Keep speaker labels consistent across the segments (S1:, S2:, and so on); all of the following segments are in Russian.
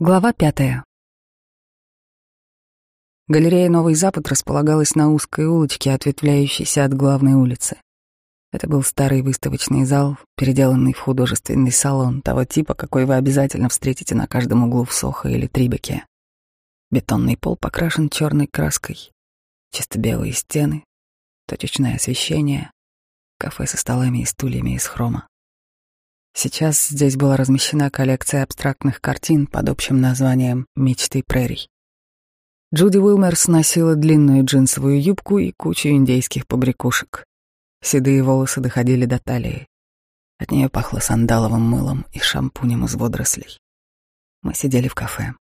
S1: Глава пятая. Галерея «Новый Запад» располагалась на узкой улочке, ответвляющейся от главной улицы. Это был старый выставочный зал, переделанный в художественный салон, того типа, какой вы обязательно встретите на каждом углу в Сохо или Трибеке. Бетонный пол покрашен черной краской, чисто белые стены, точечное освещение, кафе со столами и стульями из хрома. Сейчас здесь была размещена коллекция абстрактных картин под общим названием «Мечты прерий». Джуди Уилмерс носила длинную джинсовую юбку и кучу индейских побрякушек. Седые волосы доходили до талии. От нее пахло сандаловым мылом и шампунем из водорослей. Мы сидели в кафе.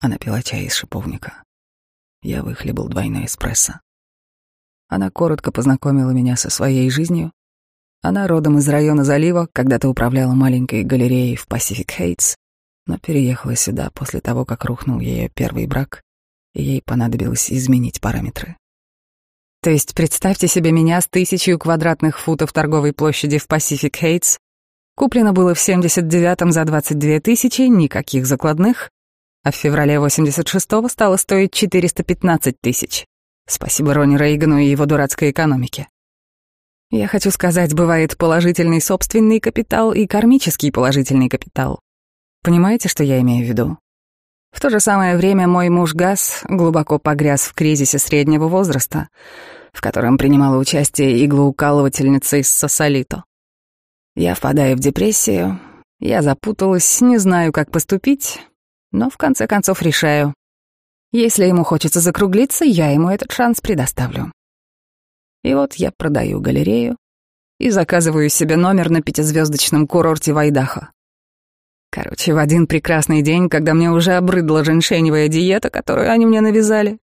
S1: Она пила чай из шиповника. Я выхлебал двойной эспрессо. Она коротко познакомила меня со своей жизнью, она родом из района залива, когда-то управляла маленькой галереей в Pacific Heights, но переехала сюда после того, как рухнул ее первый брак, и ей понадобилось изменить параметры. То есть представьте себе меня с тысячей квадратных футов торговой площади в Pacific Heights. Куплено было в 79-м за 22 тысячи, никаких закладных, а в феврале 86-го стало стоить 415 тысяч. Спасибо Ронни Рейгану и его дурацкой экономике. Я хочу сказать, бывает положительный собственный капитал и кармический положительный капитал. Понимаете, что я имею в виду? В то же самое время мой муж Газ глубоко погряз в кризисе среднего возраста, в котором принимала участие иглоукалывательница из Сосолито. Я впадаю в депрессию, я запуталась, не знаю, как поступить, но в конце концов решаю. Если ему хочется закруглиться, я ему этот шанс предоставлю. И вот я продаю галерею и заказываю себе номер на пятизвездочном курорте Вайдахо. Короче, в один прекрасный день, когда мне уже обрыдла женьшеневая диета, которую они мне навязали,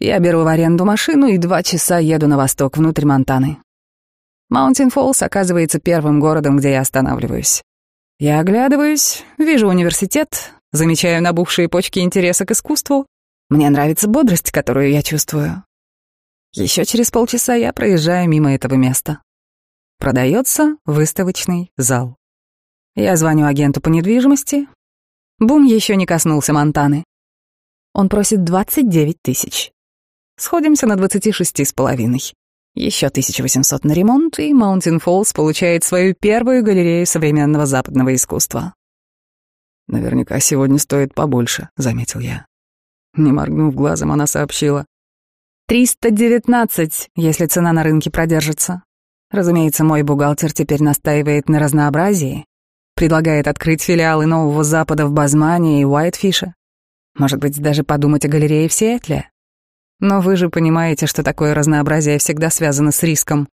S1: я беру в аренду машину и два часа еду на восток, внутрь Монтаны. Маунтин Фоллс оказывается первым городом, где я останавливаюсь. Я оглядываюсь, вижу университет, замечаю набухшие почки интереса к искусству. Мне нравится бодрость, которую я чувствую. Еще через полчаса я проезжаю мимо этого места. Продается выставочный зал. Я звоню агенту по недвижимости. Бум еще не коснулся Монтаны. Он просит 29 тысяч. Сходимся на 26 с половиной. Еще 1800 на ремонт, и Маунтин Фоллс получает свою первую галерею современного западного искусства.
S2: «Наверняка сегодня стоит побольше», — заметил я. Не моргнув глазом, она сообщила.
S1: Триста девятнадцать, если цена на рынке продержится. Разумеется, мой бухгалтер теперь настаивает на разнообразии, предлагает открыть филиалы Нового Запада в Базмане и Уайтфише. Может быть, даже подумать о галерее в Сиэтле. Но вы же понимаете, что такое разнообразие всегда связано с риском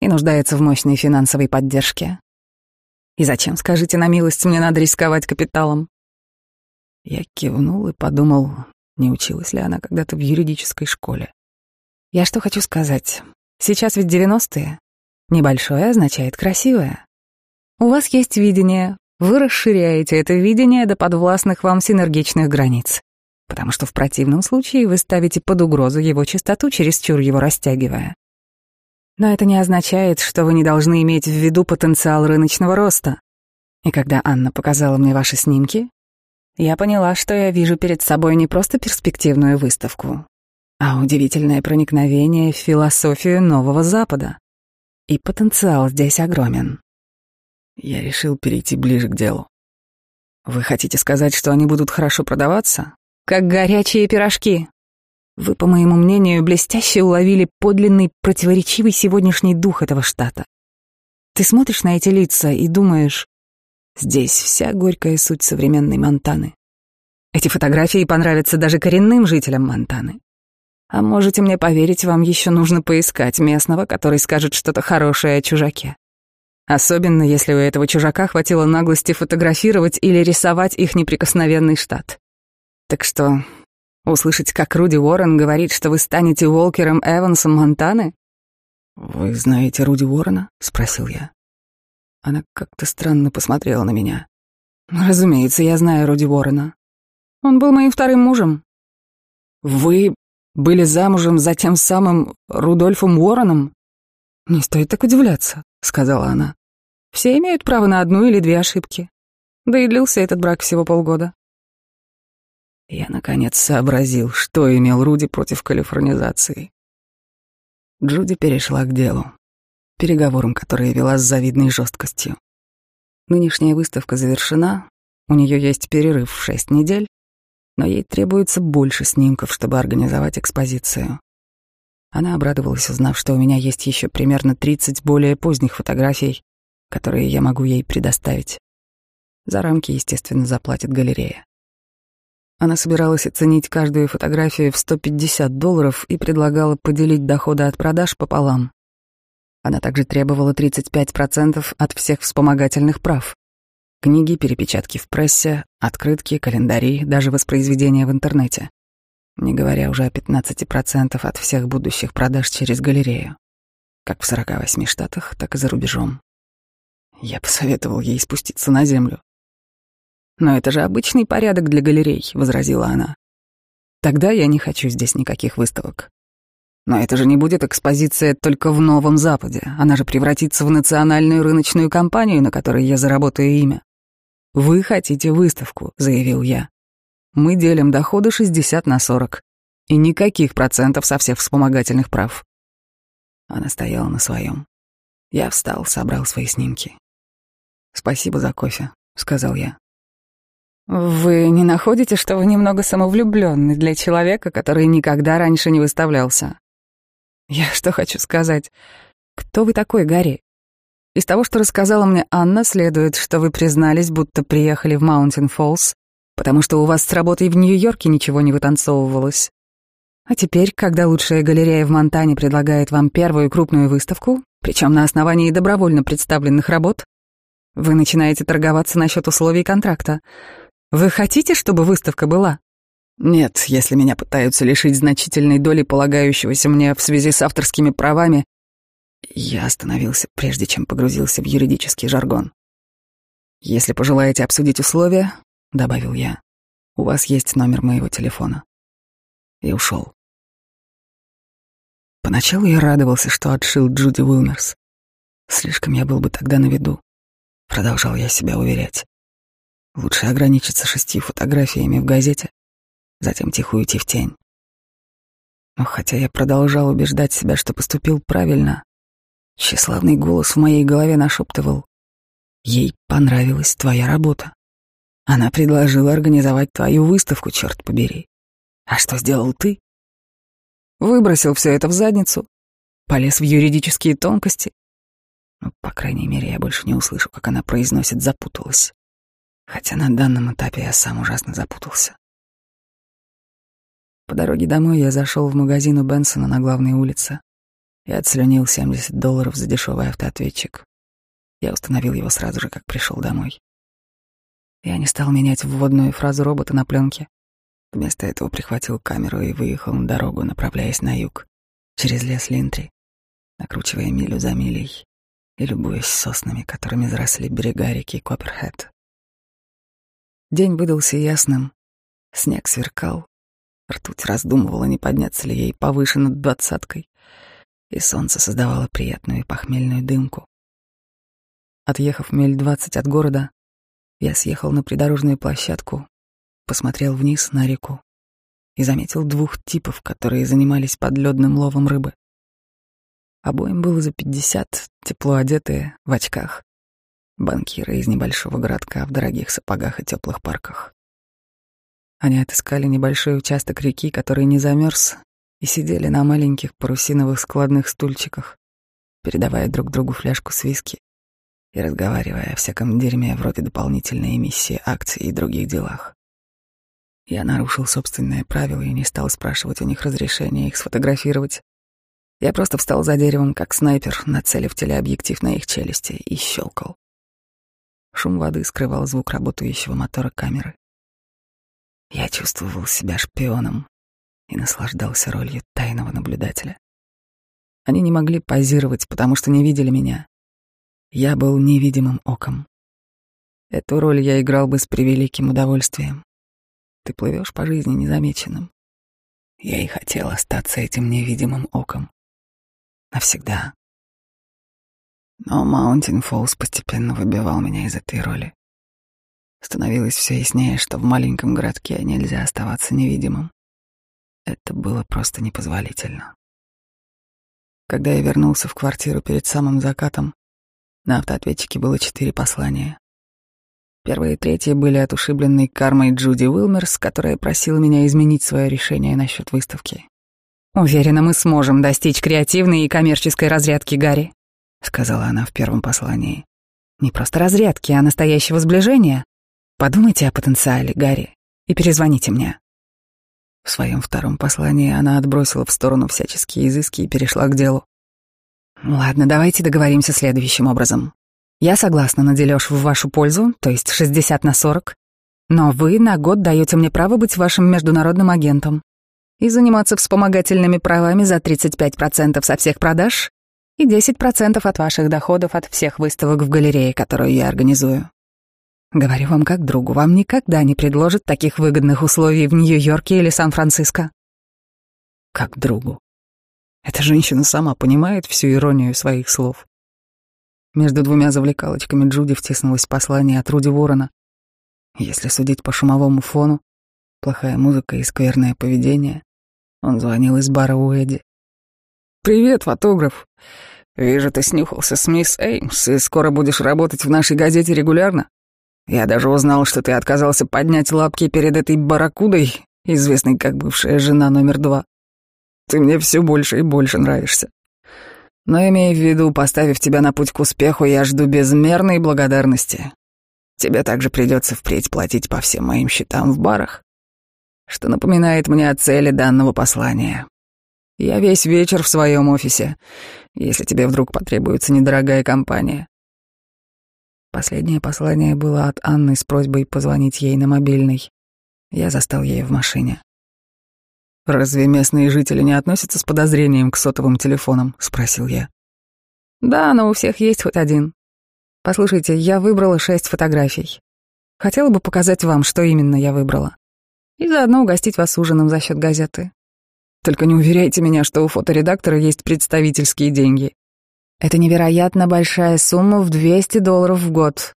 S1: и нуждается в мощной финансовой поддержке. И зачем, скажите на милость, мне надо рисковать капиталом?
S2: Я кивнул и подумал, не училась ли она когда-то в юридической школе.
S1: Я что хочу сказать. Сейчас ведь девяностые. Небольшое означает красивое. У вас есть видение. Вы расширяете это видение до подвластных вам синергичных границ. Потому что в противном случае вы ставите под угрозу его чистоту, чересчур его растягивая. Но это не означает, что вы не должны иметь в виду потенциал рыночного роста. И когда Анна показала мне ваши снимки, я поняла, что я вижу перед собой не просто перспективную выставку, а удивительное проникновение в философию Нового Запада. И потенциал здесь огромен.
S2: Я решил перейти ближе к делу. Вы хотите сказать, что они будут хорошо продаваться?
S1: Как горячие пирожки. Вы, по моему мнению, блестяще уловили подлинный противоречивый сегодняшний дух этого штата. Ты смотришь на эти лица и думаешь, здесь вся горькая суть современной Монтаны. Эти фотографии понравятся даже коренным жителям Монтаны. А можете мне поверить, вам еще нужно поискать местного, который скажет что-то хорошее о чужаке. Особенно, если у этого чужака хватило наглости фотографировать или рисовать их неприкосновенный штат. Так что услышать, как Руди Уоррен говорит, что вы станете Уолкером Эвансом Монтаны?
S2: «Вы знаете Руди Уоррена?» — спросил я. Она как-то странно посмотрела на меня.
S1: «Разумеется, я знаю Руди Уоррена. Он был моим вторым мужем».
S2: «Вы были замужем за тем самым Рудольфом Уорреном?»
S1: «Не стоит так удивляться», — сказала она. «Все имеют право на одну или две ошибки. Да и длился этот брак всего полгода».
S2: Я, наконец, сообразил, что имел Руди против калифорнизации. Джуди перешла к делу, переговорам, которые вела с завидной жесткостью. Нынешняя выставка завершена, у нее есть перерыв в шесть недель, но ей требуется больше снимков, чтобы организовать экспозицию. Она обрадовалась, узнав, что у меня есть еще примерно 30 более поздних фотографий, которые я могу ей предоставить. За рамки, естественно, заплатит галерея. Она собиралась оценить каждую фотографию в 150 долларов и предлагала поделить доходы от продаж пополам. Она также требовала 35% от всех вспомогательных прав. Книги, перепечатки в прессе, открытки, календари, даже воспроизведения в интернете. Не говоря уже о 15% от всех будущих продаж через галерею. Как в 48 штатах, так и за рубежом. Я посоветовал ей спуститься на землю. «Но это же обычный порядок для галерей», — возразила она. «Тогда я не хочу здесь никаких выставок. Но это же не будет экспозиция только в Новом Западе. Она же превратится в национальную рыночную компанию, на которой я заработаю имя. Вы хотите выставку, заявил я. Мы делим доходы 60 на 40. И никаких процентов со всех вспомогательных прав. Она стояла на своем. Я встал, собрал свои снимки. «Спасибо за кофе», — сказал я. «Вы не находите, что вы немного самовлюбленный для человека, который никогда раньше не выставлялся?» Я что хочу сказать? Кто вы такой, Гарри? Из того, что рассказала мне Анна, следует, что вы признались, будто приехали в Маунтин Фоллс, потому что у вас с работой в Нью-Йорке ничего не вытанцовывалось. А теперь, когда лучшая галерея в Монтане предлагает вам первую крупную выставку, причем на основании добровольно представленных работ, вы начинаете торговаться насчет условий контракта. Вы хотите, чтобы выставка была? Нет, если меня пытаются лишить значительной доли полагающегося мне в связи с авторскими правами, я остановился, прежде чем погрузился в юридический жаргон. «Если пожелаете обсудить условия», — добавил я, — «у вас есть номер моего телефона». И ушел. Поначалу я радовался, что отшил Джуди Уилмерс. Слишком я был бы тогда на виду. Продолжал я себя уверять. Лучше ограничиться шестью фотографиями в газете, затем тихо уйти в тень. Но хотя я продолжал убеждать себя, что поступил правильно, тщеславный голос в моей голове нашептывал. Ей понравилась твоя работа. Она предложила организовать твою выставку, черт побери. А что сделал ты? Выбросил все это в задницу, полез в юридические тонкости. Ну, по крайней мере, я больше не услышу, как она произносит «запуталась». Хотя на данном этапе я сам ужасно запутался. По дороге домой я зашел в магазин у Бенсона на главной улице и отслюнил 70 долларов за дешевый автоответчик. Я установил его сразу же, как пришел домой. Я не стал менять вводную фразу робота на пленке. Вместо этого прихватил камеру и выехал на дорогу, направляясь на юг, через лес Линтри, накручивая милю за милей и любуясь соснами, которыми заросли берега реки Копперхед. День выдался ясным, снег сверкал, Ртуть раздумывала, не подняться ли ей повыше над двадцаткой, и солнце создавало приятную и похмельную дымку. Отъехав миль двадцать от города, я съехал на придорожную площадку, посмотрел вниз на реку и заметил двух типов, которые занимались подледным ловом рыбы. Обоим было за пятьдесят, тепло одетые, в очках. Банкиры из небольшого городка в дорогих сапогах и теплых парках. Они отыскали небольшой участок реки, который не замерз, и сидели на маленьких парусиновых складных стульчиках, передавая друг другу фляжку с виски и разговаривая о всяком дерьме вроде дополнительной эмиссии акций и других делах. Я нарушил собственные правила и не стал спрашивать у них разрешения их сфотографировать. Я просто встал за деревом, как снайпер, нацелив телеобъектив на их челюсти, и щелкал. Шум воды скрывал звук работающего мотора камеры. Я чувствовал себя шпионом и наслаждался ролью тайного наблюдателя. Они не могли позировать, потому что не видели меня. Я был невидимым оком. Эту роль я играл бы с превеликим удовольствием. Ты плывешь по жизни незамеченным. Я и хотел остаться этим невидимым оком. Навсегда. Но Маунтин Фоллс постепенно выбивал меня из этой роли. Становилось все яснее, что в маленьком городке нельзя оставаться невидимым. Это было просто непозволительно. Когда я вернулся в квартиру перед самым закатом, на автоответчике было четыре послания. Первые и третье были от ушибленной кармой Джуди Уилмерс, которая просила меня изменить свое решение насчет выставки.
S1: «Уверена, мы сможем достичь креативной и коммерческой разрядки, Гарри», —
S2: сказала она в первом послании.
S1: «Не просто разрядки, а настоящего сближения. Подумайте о потенциале, Гарри, и перезвоните мне».
S2: В своем втором послании она отбросила в сторону всяческие изыски и перешла к делу.
S1: «Ладно, давайте договоримся следующим образом. Я согласна на дележ в вашу пользу, то есть 60 на 40, но вы на год даете мне право быть вашим международным агентом и заниматься вспомогательными правами за 35% со всех продаж и 10% от ваших доходов от всех выставок в галерее, которую я организую. Говорю вам как другу, вам никогда не предложат таких выгодных условий в Нью-Йорке или Сан-Франциско.
S2: Как другу. Эта женщина сама понимает всю иронию своих слов. Между двумя завлекалочками Джуди втиснулось послание от Руди Ворона. Если судить по шумовому фону, плохая музыка и скверное поведение, он звонил из бара у Эдди. «Привет, фотограф. Вижу, ты снюхался с мисс Эймс и скоро будешь работать в нашей газете регулярно. Я даже узнал, что ты отказался поднять лапки перед этой барракудой, известной как бывшая жена номер два. Ты мне все больше и больше нравишься. Но имея в виду, поставив тебя на путь к успеху, я жду безмерной благодарности. Тебе также придется впредь платить по всем моим счетам в барах, что напоминает мне о цели данного послания. Я весь вечер в своем офисе, если тебе вдруг потребуется недорогая компания. Последнее послание было от Анны с просьбой позвонить ей на мобильный. Я застал ее в машине. «Разве местные жители не относятся с подозрением к сотовым телефонам?» — спросил я.
S1: «Да, но у всех есть хоть один. Послушайте, я выбрала шесть фотографий. Хотела бы показать вам, что именно я выбрала. И заодно угостить вас ужином за счет газеты. Только не уверяйте меня, что у фоторедактора есть представительские деньги. Это невероятно большая сумма в 200 долларов в год,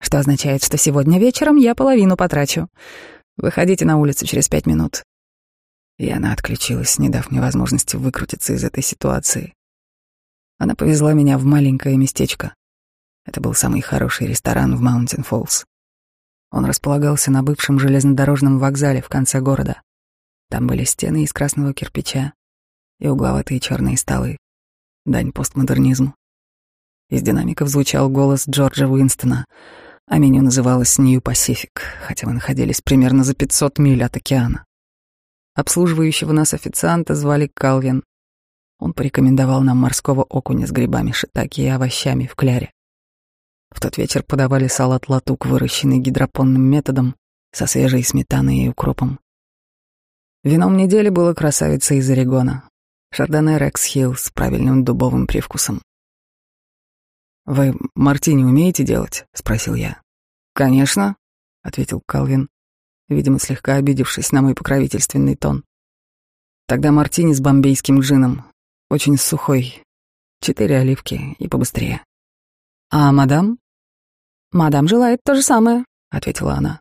S1: что означает, что сегодня вечером я половину потрачу. Выходите на улицу через пять минут. И она отключилась, не дав мне возможности выкрутиться из этой ситуации. Она повезла меня в маленькое местечко. Это был самый хороший ресторан в Маунтин Фоллс. Он располагался на бывшем железнодорожном вокзале в конце города. Там были стены из красного кирпича и угловатые черные столы. Дань постмодернизму. Из динамиков звучал голос Джорджа Уинстона, а меню называлось Нью Пасифик, хотя мы находились примерно за 500 миль от океана. Обслуживающего нас официанта звали Калвин. Он порекомендовал нам морского окуня с грибами шитаки и овощами в кляре. В тот вечер подавали салат латук, выращенный гидропонным методом, со свежей сметаной и укропом. Вином недели было красавица из Орегона, Шардоне Рекс Хилл с правильным дубовым привкусом. «Вы мартини умеете делать?» — спросил я. «Конечно», — ответил Калвин видимо, слегка обидевшись на мой покровительственный тон. Тогда мартини с бомбейским джином, очень сухой, четыре оливки и побыстрее. «А мадам?» «Мадам желает то же самое», — ответила она.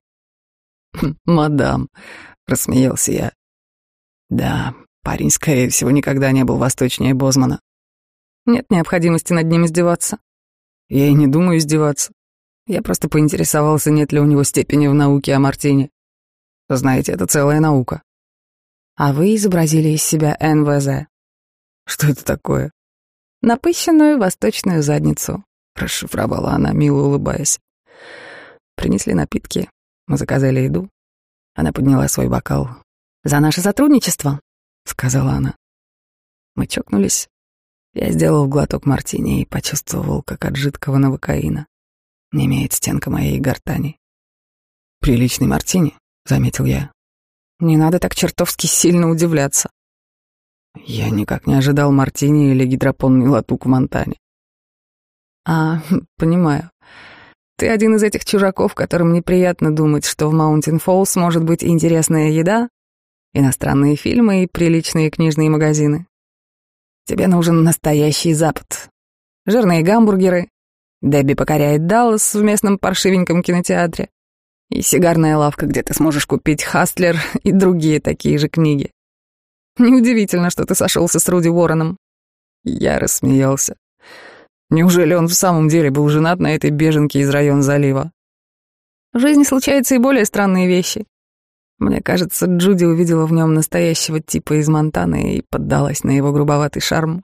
S2: «Хм, «Мадам», — рассмеялся я. «Да, парень, скорее всего, никогда не был восточнее Бозмана.
S1: Нет необходимости над ним издеваться».
S2: «Я и не думаю издеваться. Я просто поинтересовался, нет ли у него степени в науке о Мартине. Знаете, это целая наука.
S1: А вы изобразили из себя НВЗ.
S2: Что это такое?
S1: Напыщенную восточную задницу,
S2: расшифровала она, мило улыбаясь. Принесли напитки, мы заказали еду. Она подняла свой бокал.
S1: «За наше сотрудничество», —
S2: сказала она. Мы чокнулись. Я сделал глоток мартини и почувствовал, как от жидкого новокаина не имеет стенка моей гортани. Приличный мартини, заметил я.
S1: Не надо так чертовски сильно удивляться.
S2: Я никак не ожидал мартини или гидропонный латук в Монтане.
S1: А, понимаю. Ты один из этих чужаков, которым неприятно думать, что в Маунтин Фоллс может быть интересная еда, иностранные фильмы и приличные книжные магазины. Тебе нужен настоящий Запад. Жирные гамбургеры. Дебби покоряет Даллас в местном паршивеньком кинотеатре. И сигарная лавка, где ты сможешь купить «Хастлер» и другие такие же книги. Неудивительно, что ты сошелся с Руди Уорреном. Я рассмеялся. Неужели он в самом деле был женат на этой беженке из района залива? В жизни случаются и более странные вещи. Мне кажется, Джуди увидела в нем настоящего типа из Монтаны и поддалась на его грубоватый шарм.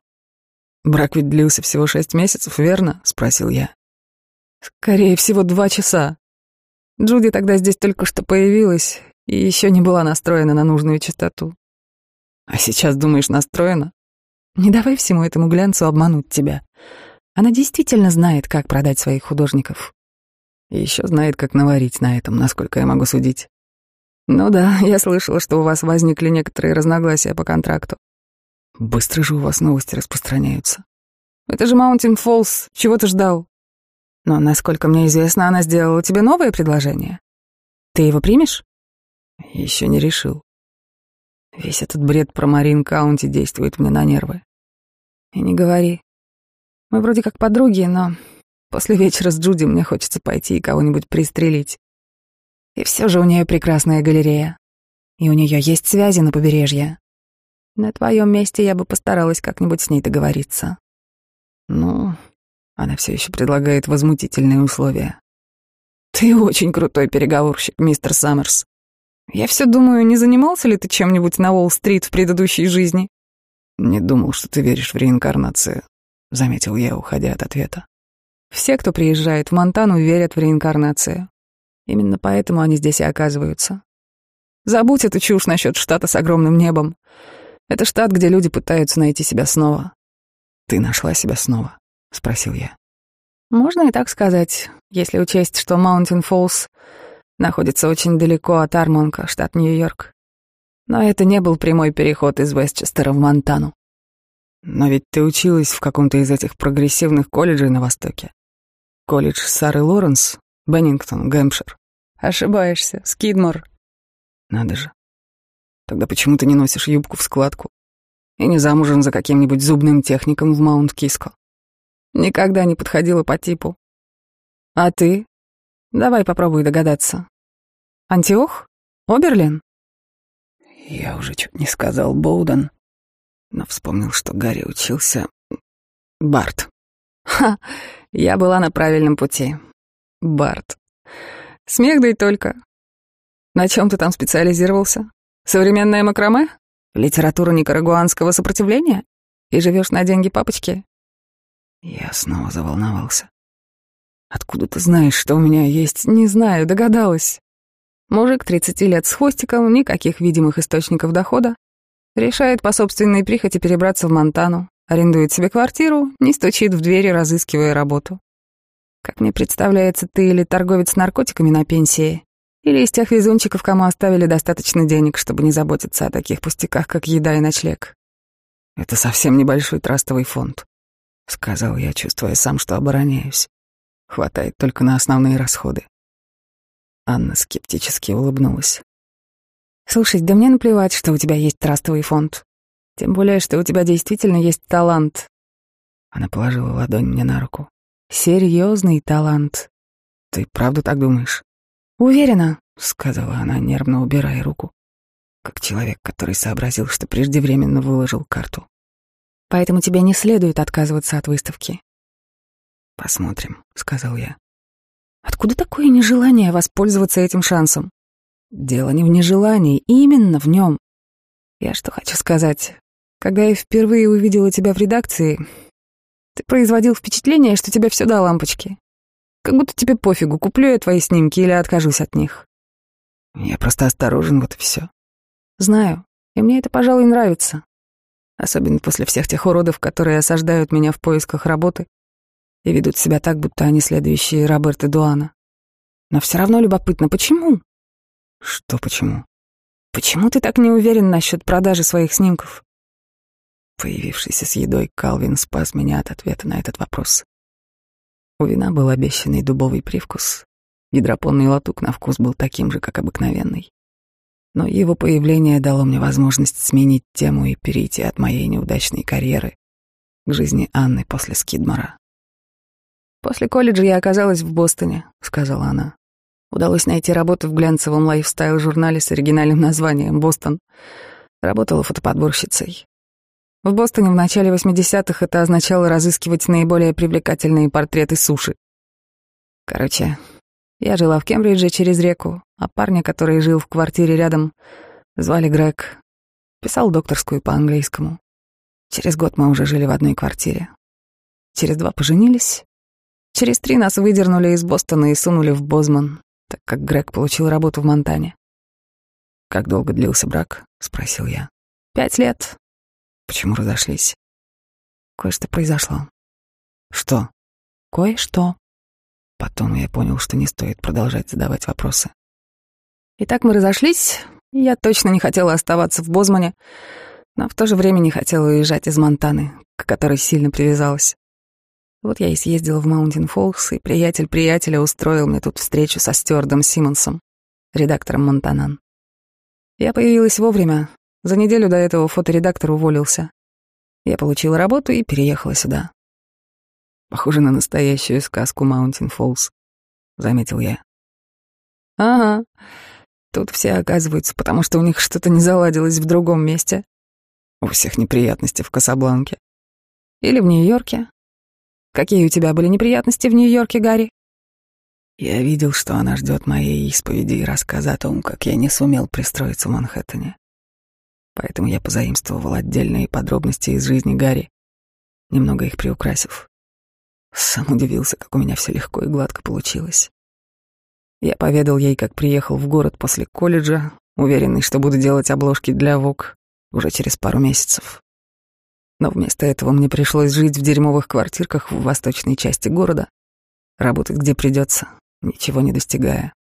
S1: «Брак ведь длился всего шесть месяцев, верно?» — спросил я. «Скорее всего, два часа. Джуди тогда здесь только что появилась и еще не была настроена на нужную частоту. А сейчас, думаешь, настроена? Не давай всему этому глянцу обмануть тебя. Она действительно знает, как продать своих художников. И еще знает, как наварить на этом, насколько я могу судить. Ну да, я слышала, что у вас возникли некоторые разногласия по контракту. Быстро же у вас новости распространяются. Это же Маунтин Фоллс, чего ты ждал? Но, насколько мне известно, она сделала тебе новое предложение. Ты его примешь? Еще не решил. Весь этот бред про Марин Каунти действует мне на нервы. И не говори. Мы вроде как подруги, но после вечера с Джуди мне хочется пойти и кого-нибудь пристрелить. И все же у нее прекрасная галерея. И у нее есть связи на побережье. На твоем месте я бы постаралась как-нибудь с ней договориться. Ну, она все еще предлагает возмутительные условия. Ты очень крутой переговорщик, мистер Саммерс. Я все думаю, не занимался ли ты чем-нибудь на Уолл-стрит в предыдущей жизни? Не думал, что ты веришь в реинкарнацию, заметил я, уходя от ответа. Все, кто приезжает в Монтану, верят в реинкарнацию. Именно поэтому они здесь и оказываются. Забудь эту чушь насчет штата с огромным небом. Это штат, где люди пытаются найти себя снова. Ты нашла себя снова? — спросил я. «Можно и так сказать, если учесть, что Маунтин Фоллс находится очень далеко от Армонка, штат Нью-Йорк. Но это не был прямой переход из Вестчестера в Монтану. Но ведь ты училась в каком-то из этих прогрессивных колледжей на Востоке. Колледж Сары Лоренс, Беннингтон, Гэмпшир. Ошибаешься, Скидмор. Надо же. Тогда почему ты не носишь юбку в складку и не замужем за каким-нибудь зубным техником в Маунт-Киско? Никогда не подходила по типу. А ты? Давай попробуй догадаться. Антиох? Оберлин? Я уже чуть не сказал Боудин, но вспомнил, что Гарри учился... Барт. Ха, я была на правильном пути. Барт. Смех да и только. На чем ты там специализировался? Современное макраме? Литература никарагуанского сопротивления? И живешь на деньги папочки? Я снова заволновался. «Откуда ты знаешь, что у меня есть?» «Не знаю, догадалась». Мужик 30 лет с хвостиком, никаких видимых источников дохода. Решает по собственной прихоти перебраться в Монтану, арендует себе квартиру, не стучит в двери, разыскивая работу. Как мне представляется, ты или торговец наркотиками на пенсии, или из тех везунчиков, кому оставили достаточно денег, чтобы не заботиться о таких пустяках, как еда и ночлег. Это совсем небольшой трастовый фонд. — сказал я, чувствуя сам, что обороняюсь. Хватает только на основные расходы. Анна скептически улыбнулась. «Слушай, да мне наплевать, что у тебя есть трастовый фонд. Тем более, что у тебя действительно есть талант». Она положила ладонь мне на руку. «Серьезный талант. Ты правда так думаешь?» «Уверена», — сказала она, нервно убирая руку, как человек, который сообразил, что преждевременно выложил карту поэтому тебе не следует отказываться от выставки. «Посмотрим», — сказал я. «Откуда такое нежелание воспользоваться этим шансом?» «Дело не в нежелании, именно в нем. Я что хочу сказать. Когда я впервые увидела тебя в редакции, ты производил впечатление, что тебе все до лампочки. Как будто тебе пофигу, куплю я твои снимки или откажусь от них. Я просто осторожен, вот и все. Знаю, и мне это, пожалуй, нравится. Особенно после всех тех уродов, которые осаждают меня в поисках работы и ведут себя так, будто они следующие Роберта Дуана. Но все равно любопытно, почему? Что почему? Почему ты так не уверен насчет продажи своих снимков? Появившийся с едой Калвин спас меня от ответа на этот вопрос. У вина был обещанный дубовый привкус. Гидропонный латук на вкус был таким же, как обыкновенный но его появление дало мне возможность сменить тему и перейти от моей неудачной карьеры к жизни Анны после Скидмора. «После колледжа я оказалась в Бостоне», — сказала она. Удалось найти работу в глянцевом лайфстайл-журнале с оригинальным названием «Бостон». Работала фотоподборщицей. В Бостоне в начале 80-х это означало разыскивать наиболее привлекательные портреты суши. Короче, я жила в Кембридже через реку, а парня, который жил в квартире рядом, звали Грег. Писал докторскую по английскому. Через год мы уже жили в одной квартире. Через два поженились. Через три нас выдернули из Бостона и сунули в Бозман, так как Грег получил работу в Монтане.
S2: «Как долго длился брак?» — спросил я.
S1: «Пять лет».
S2: «Почему разошлись?»
S1: «Кое-что произошло».
S2: «Что?»
S1: «Кое-что».
S2: Потом я понял, что не стоит продолжать задавать вопросы.
S1: Итак, мы разошлись. Я точно не хотела оставаться в Бозмане, но в то же время не хотела уезжать из Монтаны, к которой сильно привязалась. Вот я и съездила в Маунтин Фоллс, и приятель приятеля устроил мне тут встречу со Стюартом Симмонсом, редактором Монтанан. Я появилась вовремя. За неделю до этого фоторедактор уволился. Я получила работу и переехала сюда.
S2: Похоже на настоящую сказку Маунтин Фоллс, заметил я.
S1: Ага. Тут все оказываются, потому что у них что-то не заладилось в другом месте.
S2: У всех неприятности в Касабланке.
S1: Или в Нью-Йорке. Какие у тебя были неприятности в Нью-Йорке, Гарри?
S2: Я видел, что она ждет моей исповеди и рассказа о том, как я не сумел пристроиться в Манхэттене. Поэтому я позаимствовал отдельные подробности из жизни Гарри, немного их приукрасив. Сам удивился, как у меня все легко и гладко получилось. Я поведал ей, как приехал в город после колледжа, уверенный, что буду делать обложки для ВОК уже через пару месяцев. Но вместо этого мне пришлось жить в дерьмовых квартирках в восточной части города, работать где придется, ничего не достигая.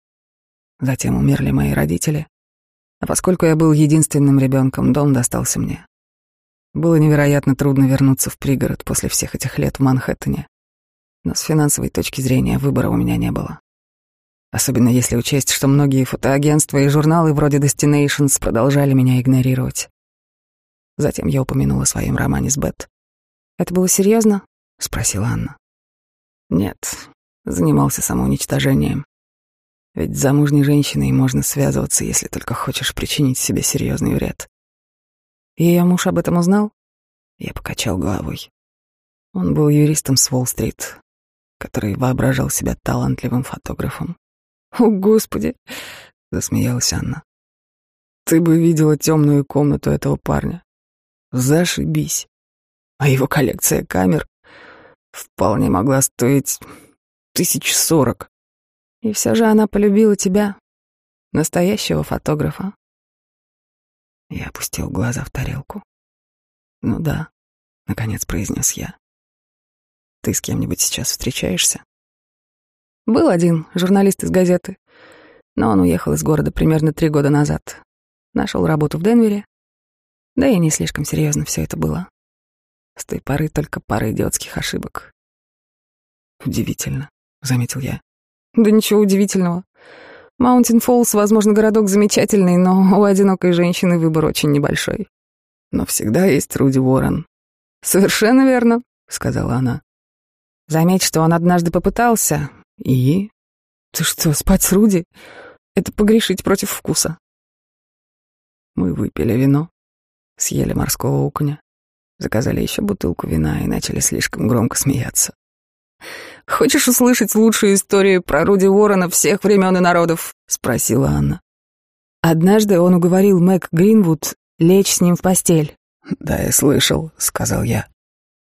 S2: Затем умерли мои родители, а поскольку я был единственным ребенком, дом достался мне. Было невероятно трудно вернуться в пригород после всех этих лет в Манхэттене, но с финансовой точки зрения выбора у меня не было. Особенно если учесть, что многие фотоагентства и журналы вроде Destinations продолжали меня игнорировать. Затем я упомянула о своем романе с Бет. «Это было серьезно?» — спросила Анна. «Нет, занимался самоуничтожением. Ведь с замужней женщиной можно связываться, если только хочешь причинить себе серьезный вред. Ее муж об этом узнал? Я покачал головой. Он был юристом с Уолл-стрит, который воображал себя талантливым фотографом. «О, Господи!» — засмеялась Анна. «Ты бы видела темную комнату этого парня. Зашибись. А его коллекция камер вполне могла стоить тысяч сорок. И все же она полюбила тебя, настоящего фотографа. Я опустил глаза в тарелку. Ну да, наконец произнес я. Ты с кем-нибудь сейчас встречаешься? Был один, журналист из газеты. Но он уехал из города примерно три года назад. Нашел работу в Денвере. Да и не слишком серьезно все это было. С той поры только пара идиотских ошибок. Удивительно. — заметил я. «Да ничего удивительного. Маунтин Фоллс, возможно, городок замечательный, но у одинокой женщины выбор очень небольшой. Но всегда есть Руди Уоррен». «Совершенно верно», — сказала она. «Заметь, что он однажды попытался. И? Ты что, спать с Руди? Это погрешить против вкуса». Мы выпили вино, съели морского окуня, заказали еще бутылку вина и начали слишком громко смеяться. «Хочешь услышать лучшую историю про Руди Уоррена всех времен и народов?» — спросила Анна. Однажды он уговорил Мэг Гринвуд лечь с ним в постель. «Да, я слышал», — сказал я.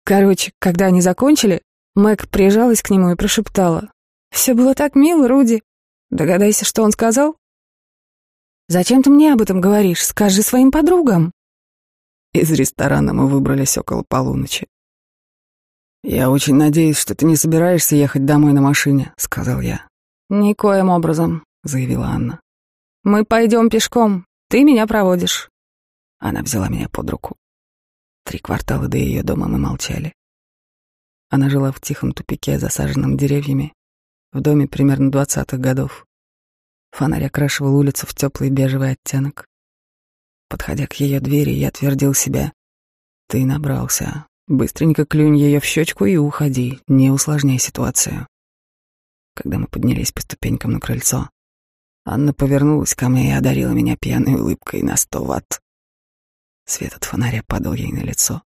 S2: Короче, когда они закончили, Мэг прижалась к нему и прошептала. «Все было так мило, Руди. Догадайся, что он сказал?» «Зачем ты мне об этом говоришь? Скажи своим подругам». Из ресторана мы выбрались около полуночи. «Я очень надеюсь, что ты не собираешься ехать домой на машине», — сказал я. «Никоим образом», — заявила Анна. «Мы пойдем пешком, ты меня проводишь». Она взяла меня под руку. Три квартала до ее дома мы молчали. Она жила в тихом тупике, засаженном деревьями, в доме примерно двадцатых годов. Фонарь окрашивал улицу в теплый бежевый оттенок. Подходя к ее двери, я твердил себя. «Ты набрался, Быстренько клюнь ее в щечку и уходи, не усложняй ситуацию. Когда мы поднялись по ступенькам на крыльцо, Анна повернулась ко мне и одарила меня пьяной улыбкой на сто ватт. Свет от фонаря падал ей на лицо.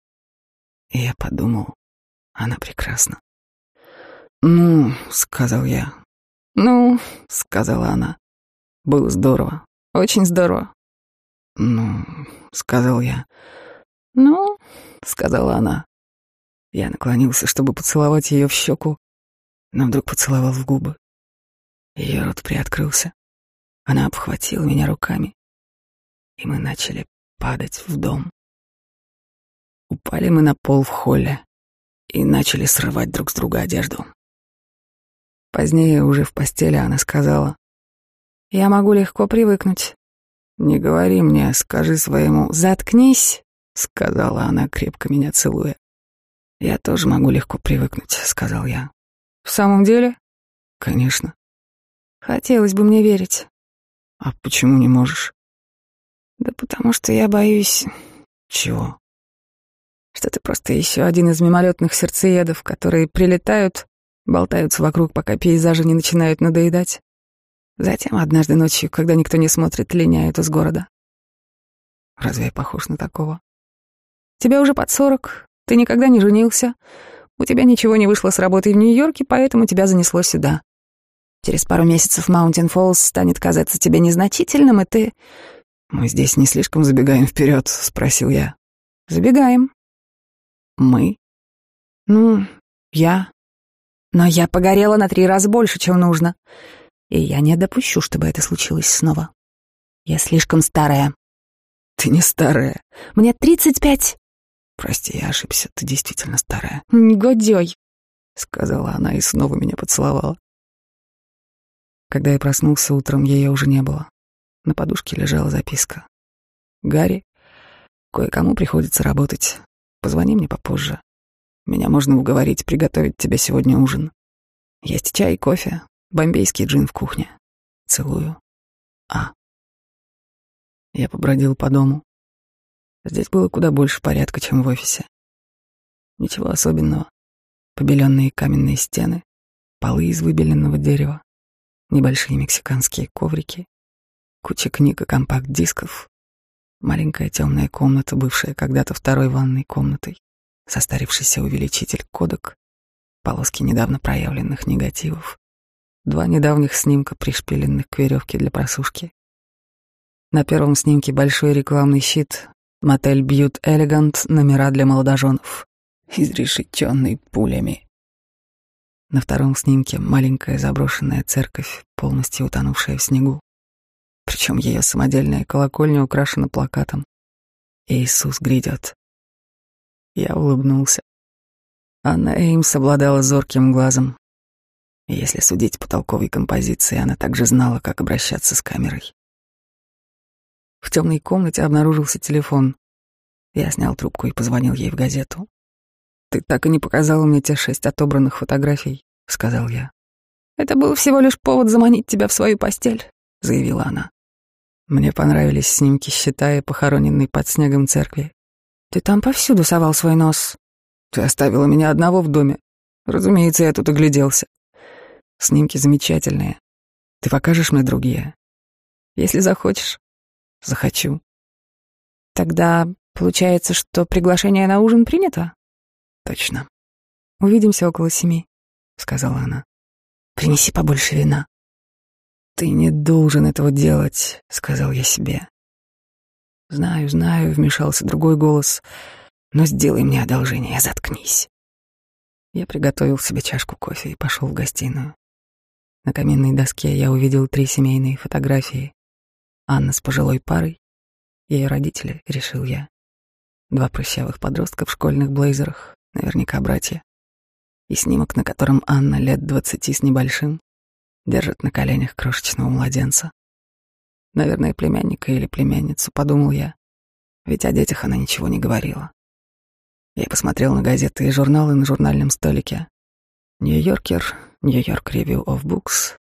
S2: И я подумал, она прекрасна. «Ну», — сказал я. «Ну», — сказала она. «Было здорово. Очень здорово». «Ну», — сказал я. «Ну», — сказала она. Я наклонился, чтобы поцеловать ее в щеку, но вдруг поцеловал в губы. Ее рот приоткрылся. Она обхватила меня руками, и мы начали падать в дом. Упали мы на пол в холле и начали срывать друг с друга одежду. Позднее, уже в постели, она сказала, «Я могу легко привыкнуть». «Не говори мне, скажи своему «заткнись», — сказала она, крепко меня целуя. «Я тоже могу легко привыкнуть», — сказал я. «В самом деле?» «Конечно». «Хотелось бы мне верить». «А почему не можешь?» «Да потому что я боюсь...» «Чего?» «Что ты просто еще один из мимолетных сердцеедов, которые прилетают, болтаются вокруг, пока пейзажи не начинают надоедать. Затем однажды ночью, когда никто не смотрит, линяют из города. Разве я похож на такого? Тебе уже под сорок, ты никогда не женился, у тебя ничего не вышло с работой в Нью-Йорке, поэтому тебя занесло сюда. Через пару месяцев Маунтин Фоллс станет казаться тебе незначительным, и ты... Мы здесь не слишком забегаем вперед, спросил я. Забегаем. Мы? Ну, я. Но я погорела на три раза больше, чем нужно. И я не допущу, чтобы это случилось снова. Я слишком старая. Ты не старая. Мне тридцать пять. Прости, я ошибся, ты действительно старая. Негодяй, сказала она и снова меня поцеловала. Когда я проснулся утром, ее уже не было. На подушке лежала записка. «Гарри, кое-кому приходится работать. Позвони мне попозже. Меня можно уговорить приготовить тебе сегодня ужин. Есть чай и кофе, бомбейский джин в кухне. Целую. А. Я побродил по дому. Здесь было куда больше порядка, чем в офисе. Ничего особенного. Побеленные каменные стены, полы из выбеленного дерева, небольшие мексиканские коврики, куча книг и компакт-дисков, маленькая темная комната, бывшая когда-то второй ванной комнатой, состарившийся увеличитель кодек, полоски недавно проявленных негативов, два недавних снимка, пришпиленных к веревке для просушки. На первом снимке большой рекламный щит «Мотель Бьют Элегант. Номера для молодоженов», изрешеченный пулями. На втором снимке маленькая заброшенная церковь, полностью утонувшая в снегу. Причем ее самодельная колокольня украшена плакатом «Иисус грядет». Я улыбнулся. Анна Эймс обладала зорким глазом. если судить по толковой композиции, она также знала, как обращаться с камерой. В темной комнате обнаружился телефон. Я снял трубку и позвонил ей в газету. «Ты так и не показала мне те шесть отобранных фотографий», — сказал я. «Это был всего лишь повод заманить тебя в свою постель», — заявила она. Мне понравились снимки щита и похороненной под снегом церкви. Ты там повсюду совал свой нос. Ты оставила меня одного в доме. Разумеется, я тут огляделся. Снимки замечательные. Ты покажешь мне другие? Если захочешь. Захочу. Тогда получается, что приглашение на ужин принято? Точно. Увидимся около семи, сказала она. Принеси побольше вина. Ты не должен этого делать, сказал я себе. «Знаю, знаю», — вмешался другой голос. «Но сделай мне одолжение, заткнись». Я приготовил себе чашку кофе и пошел в гостиную. На каминной доске я увидел три семейные фотографии. Анна с пожилой парой, ее родители, решил я. Два прыщавых подростка в школьных блейзерах, наверняка братья. И снимок, на котором Анна лет двадцати с небольшим держит на коленях крошечного младенца. Наверное, племянника или племянницу, подумал я. Ведь о детях она ничего не говорила. Я посмотрел на газеты и журналы на журнальном столике. Нью-Йоркер, Нью-Йорк Review of Books,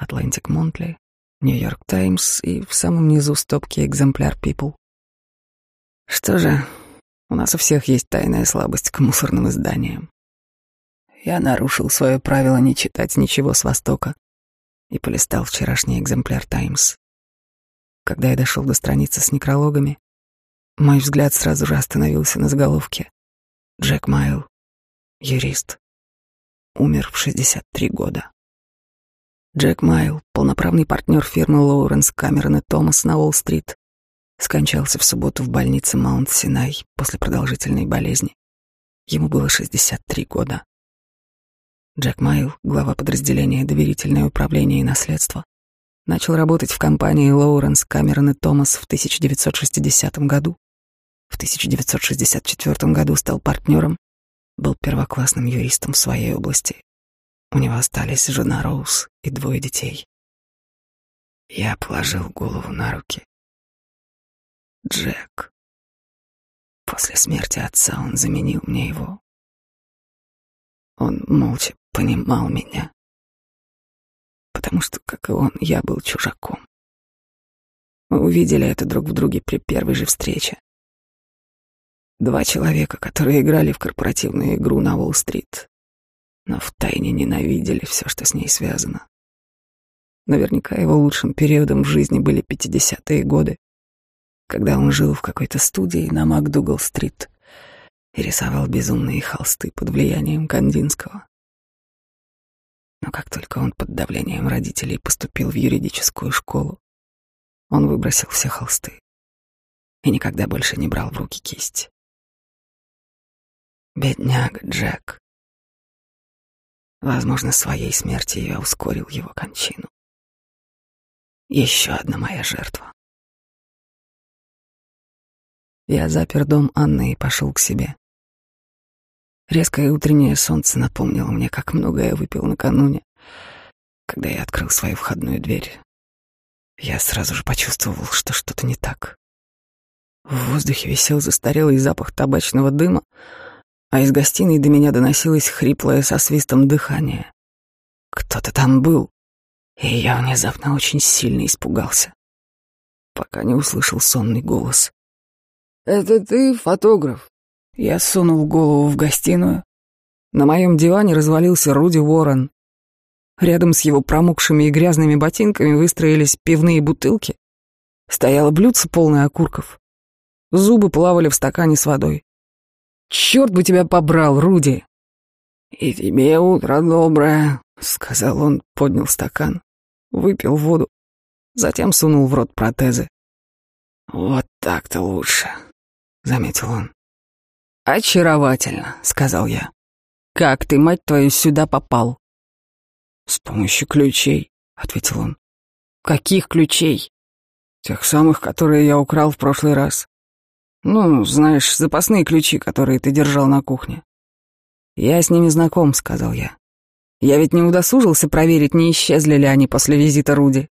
S2: Atlantic Monthly, Нью-Йорк Таймс и в самом низу стопки экземпляр People. Что же, у нас у всех есть тайная слабость к мусорным изданиям. Я нарушил свое правило не читать ничего с Востока и полистал вчерашний экземпляр «Таймс». Когда я дошел до страницы с некрологами, мой взгляд сразу же остановился на заголовке. Джек Майл, юрист, умер в 63 года. Джек Майл, полноправный партнер фирмы Лоуренс Камерон и Томас на Уолл-стрит, скончался в субботу в больнице Маунт-Синай после продолжительной болезни. Ему было 63 года. Джек Майл, глава подразделения «Доверительное управление и наследство», начал работать в компании Лоуренс Камерон и Томас в 1960 году. В 1964 году стал партнером, был первоклассным юристом в своей области. У него остались жена Роуз и двое детей. Я положил голову на руки. Джек. После смерти отца он заменил мне его. Он молча понимал меня, потому что, как и он, я был чужаком. Мы увидели это друг в друге при первой же встрече. Два человека, которые играли в корпоративную игру на Уолл-стрит, но втайне ненавидели все, что с ней связано. Наверняка его лучшим периодом в жизни были 50-е годы, когда он жил в какой-то студии на МакДугал-стрит и рисовал безумные холсты под влиянием Кандинского. Но как только он под давлением родителей поступил в юридическую школу, он выбросил все холсты и никогда больше не брал в руки кисть. Бедняга Джек. Возможно, своей смертью я ускорил его кончину. Еще одна моя жертва. Я запер дом Анны и пошел к себе. Резкое утреннее солнце напомнило мне, как много я выпил накануне, когда я открыл свою входную дверь. Я сразу же почувствовал, что что-то не так. В воздухе висел застарелый запах табачного дыма, а из гостиной до меня доносилось хриплое со свистом дыхание. Кто-то там был, и я внезапно очень сильно испугался, пока не услышал сонный голос.
S1: «Это ты фотограф?»
S2: Я сунул голову в гостиную. На моем диване развалился Руди Уоррен. Рядом с его промокшими и грязными ботинками выстроились пивные бутылки. Стояло блюдце, полное окурков. Зубы плавали в стакане с водой. «Черт бы тебя побрал, Руди!»
S1: «И тебе утро доброе», — сказал он, поднял стакан, выпил воду, затем сунул в рот протезы. «Вот так-то лучше», — заметил он.
S2: «Очаровательно», — сказал я. «Как ты, мать твою, сюда попал?»
S1: «С помощью ключей», — ответил он.
S2: «Каких ключей?»
S1: «Тех самых, которые я украл в прошлый раз. Ну, знаешь, запасные ключи, которые ты держал на кухне».
S2: «Я с ними знаком», — сказал я. «Я ведь не удосужился проверить, не исчезли ли они после визита Руди».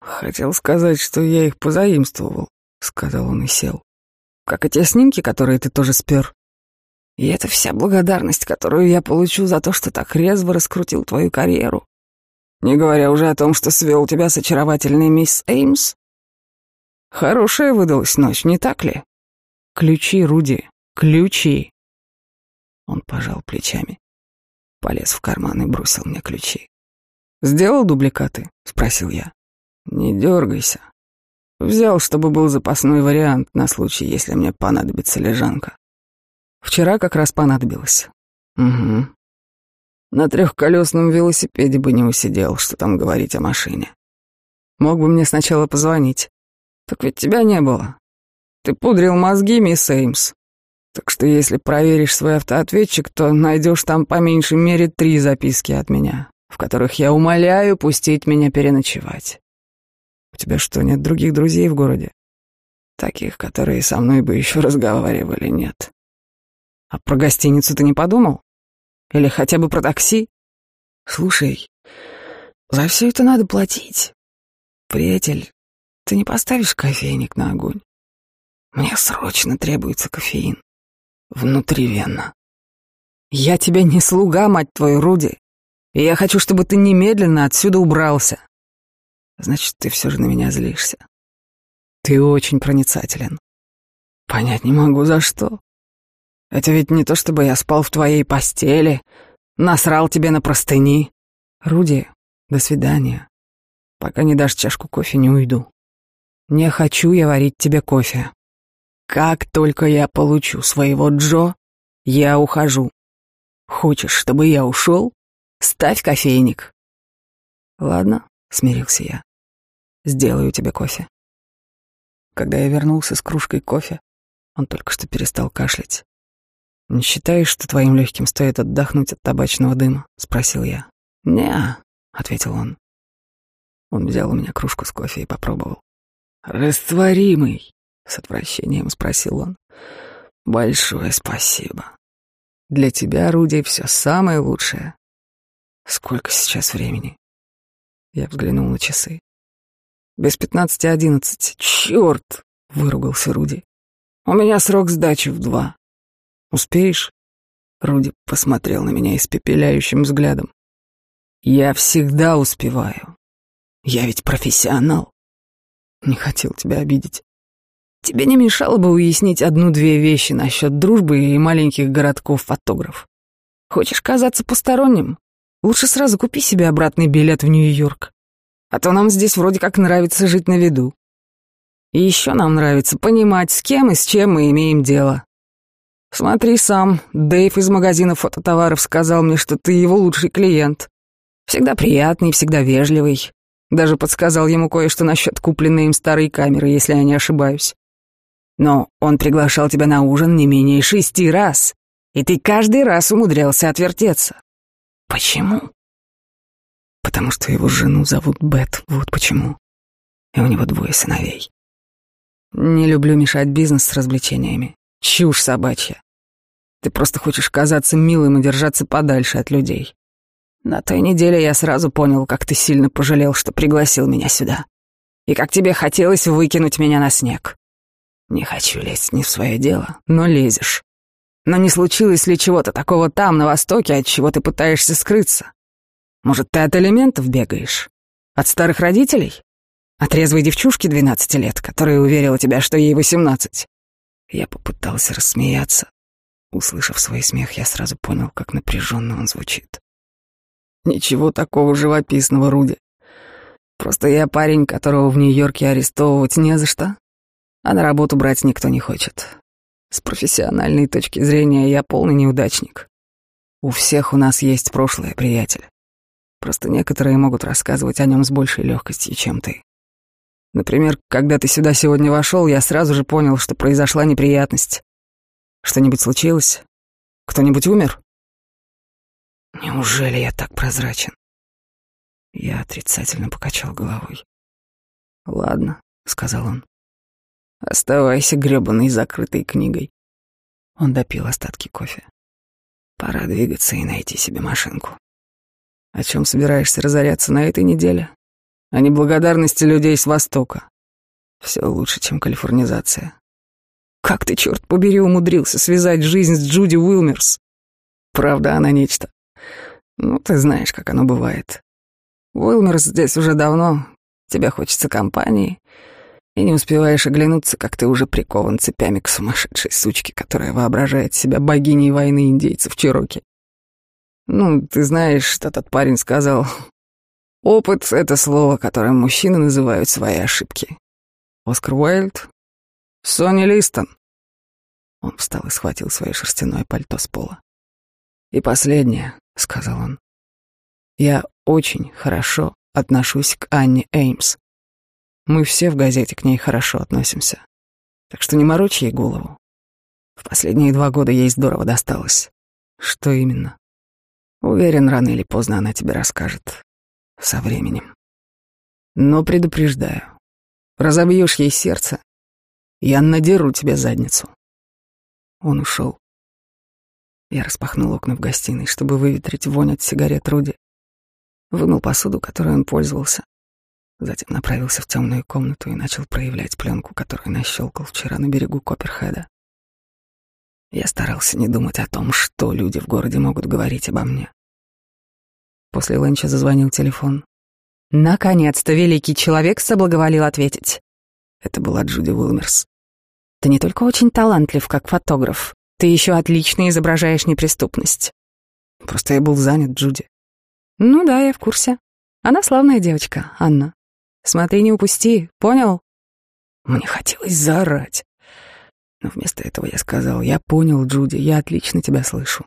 S1: «Хотел сказать, что я их позаимствовал», — сказал он и сел.
S2: Как и те снимки, которые ты тоже спер.
S1: И это вся благодарность, которую я получу за то, что так резво раскрутил твою карьеру. Не говоря уже о том, что свел тебя с очаровательной мисс Эймс. Хорошая выдалась ночь, не так ли?
S2: Ключи, Руди, ключи.
S1: Он пожал плечами, полез в карман и бросил мне ключи.
S2: «Сделал дубликаты?» — спросил я.
S1: «Не дергайся. Взял, чтобы был запасной вариант на случай, если мне понадобится лежанка.
S2: Вчера как раз понадобилось.
S1: Угу. На трехколесном велосипеде бы не усидел, что там говорить о машине.
S2: Мог бы мне сначала позвонить.
S1: Так ведь тебя не было. Ты пудрил мозги, мисс Эймс. Так что если проверишь свой автоответчик, то найдешь там по меньшей мере три записки от меня, в которых я умоляю пустить меня переночевать. У тебя что, нет других друзей в городе? Таких, которые со мной бы еще разговаривали, нет.
S2: А про гостиницу ты не подумал? Или хотя бы про такси?
S1: Слушай, за все это надо платить. Приятель, ты не поставишь кофейник на огонь? Мне срочно требуется кофеин. Внутривенно.
S2: Я тебе не слуга, мать твою, Руди. И я хочу, чтобы ты немедленно отсюда убрался.
S1: Значит, ты все же на меня злишься.
S2: Ты очень проницателен.
S1: Понять не могу, за что. Это ведь не то, чтобы я спал в твоей постели, насрал тебе на простыни.
S2: Руди, До свидания. Пока не дашь чашку кофе, не уйду. Не хочу я варить тебе кофе. Как только я получу своего Джо, я ухожу. Хочешь, чтобы я ушел? Ставь кофейник. Ладно, смирился я. Сделаю тебе кофе. Когда я вернулся с кружкой кофе, он только что перестал кашлять. «Не считаешь, что твоим легким стоит отдохнуть от табачного дыма?» — спросил я. «Не», — ответил он. Он взял у меня кружку с кофе и попробовал. «Растворимый», — с отвращением спросил он. «Большое спасибо. Для тебя, Руди, все самое лучшее. Сколько сейчас времени?» Я взглянул на часы. «Без пятнадцати одиннадцать. Черт!» — выругался Руди. «У меня срок сдачи в два. Успеешь?» Руди посмотрел на меня испепеляющим взглядом. «Я всегда успеваю. Я ведь профессионал. Не хотел тебя обидеть. Тебе не мешало бы уяснить одну-две вещи насчет дружбы и маленьких городков-фотограф. Хочешь казаться посторонним? Лучше сразу купи себе обратный билет в Нью-Йорк. А то нам здесь вроде как нравится жить на виду. И еще нам нравится понимать, с кем и с чем мы имеем дело. Смотри сам, Дэйв из магазина фототоваров сказал мне, что ты его лучший клиент. Всегда приятный, всегда вежливый. Даже подсказал ему кое-что насчет купленной им старой камеры, если я не ошибаюсь. Но он приглашал тебя на ужин не менее шести раз, и ты каждый раз умудрялся отвертеться. Почему? Потому что его жену зовут Бет, вот почему. И у него двое сыновей. Не люблю мешать бизнес с развлечениями. Чушь собачья. Ты просто хочешь казаться милым и держаться подальше от людей. На той неделе я сразу понял, как ты сильно пожалел, что пригласил меня сюда. И как тебе хотелось выкинуть меня на снег. Не хочу лезть не в свое дело, но лезешь. Но не случилось ли чего-то такого там, на Востоке, от чего ты пытаешься скрыться? Может, ты от элементов бегаешь? От старых родителей? От резвой девчушки двенадцати лет, которая уверила тебя, что ей восемнадцать? Я попытался рассмеяться, Услышав свой смех, я сразу понял, как напряженно он звучит. Ничего такого живописного, Руди. Просто я парень, которого в Нью-Йорке арестовывать не за что, а на работу брать никто не хочет. С профессиональной точки зрения я полный неудачник. У всех у нас есть прошлое, приятель. Просто некоторые могут рассказывать о нем с большей легкостью, чем ты. Например, когда ты сюда сегодня вошел, я сразу же понял, что произошла неприятность. Что-нибудь случилось? Кто-нибудь умер? Неужели я так прозрачен? Я отрицательно покачал головой. Ладно, сказал он. Оставайся грёбаной закрытой книгой. Он допил остатки кофе. Пора двигаться и найти себе машинку. О чем собираешься разоряться на этой неделе? О неблагодарности людей с Востока. Все лучше, чем калифорнизация. Как ты, черт побери, умудрился связать жизнь с Джуди Уилмерс? Правда, она нечто. Ну, ты знаешь, как оно бывает. Уилмерс здесь уже давно, тебе хочется компании, и не успеваешь оглянуться, как ты уже прикован цепями к сумасшедшей сучке, которая воображает себя богиней войны индейцев Чироки. Ну, ты знаешь, что тот парень сказал. Опыт — это слово, которым мужчины называют свои ошибки. Оскар Уайльд Сони Листон. Он встал и схватил свое шерстяное пальто с пола. И последнее, сказал он. Я очень хорошо отношусь к Анне Эймс. Мы все в газете к ней хорошо относимся. Так что не морочь ей голову. В последние два года ей здорово досталось. Что именно? Уверен, рано или поздно она тебе расскажет. Со временем. Но предупреждаю. Разобьешь ей сердце, я надеру тебе задницу. Он ушел. Я распахнул окна в гостиной, чтобы выветрить вонь от сигарет Руди. Вымыл посуду, которой он пользовался. Затем направился в темную комнату и начал проявлять пленку, которую нащелкал вчера на берегу Копперхеда. Я старался не думать о том, что люди в городе могут говорить обо мне. После ланча зазвонил телефон. Наконец-то великий человек соблаговолил ответить. Это была Джуди Уилмерс. Ты не только очень талантлив, как фотограф, ты еще отлично изображаешь неприступность. Просто я был занят, Джуди. Ну да, я в курсе.
S1: Она славная девочка, Анна. Смотри, не упусти, понял?
S2: Мне хотелось заорать. Но вместо этого я сказал, я понял, Джуди, я отлично тебя слышу.